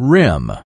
rim.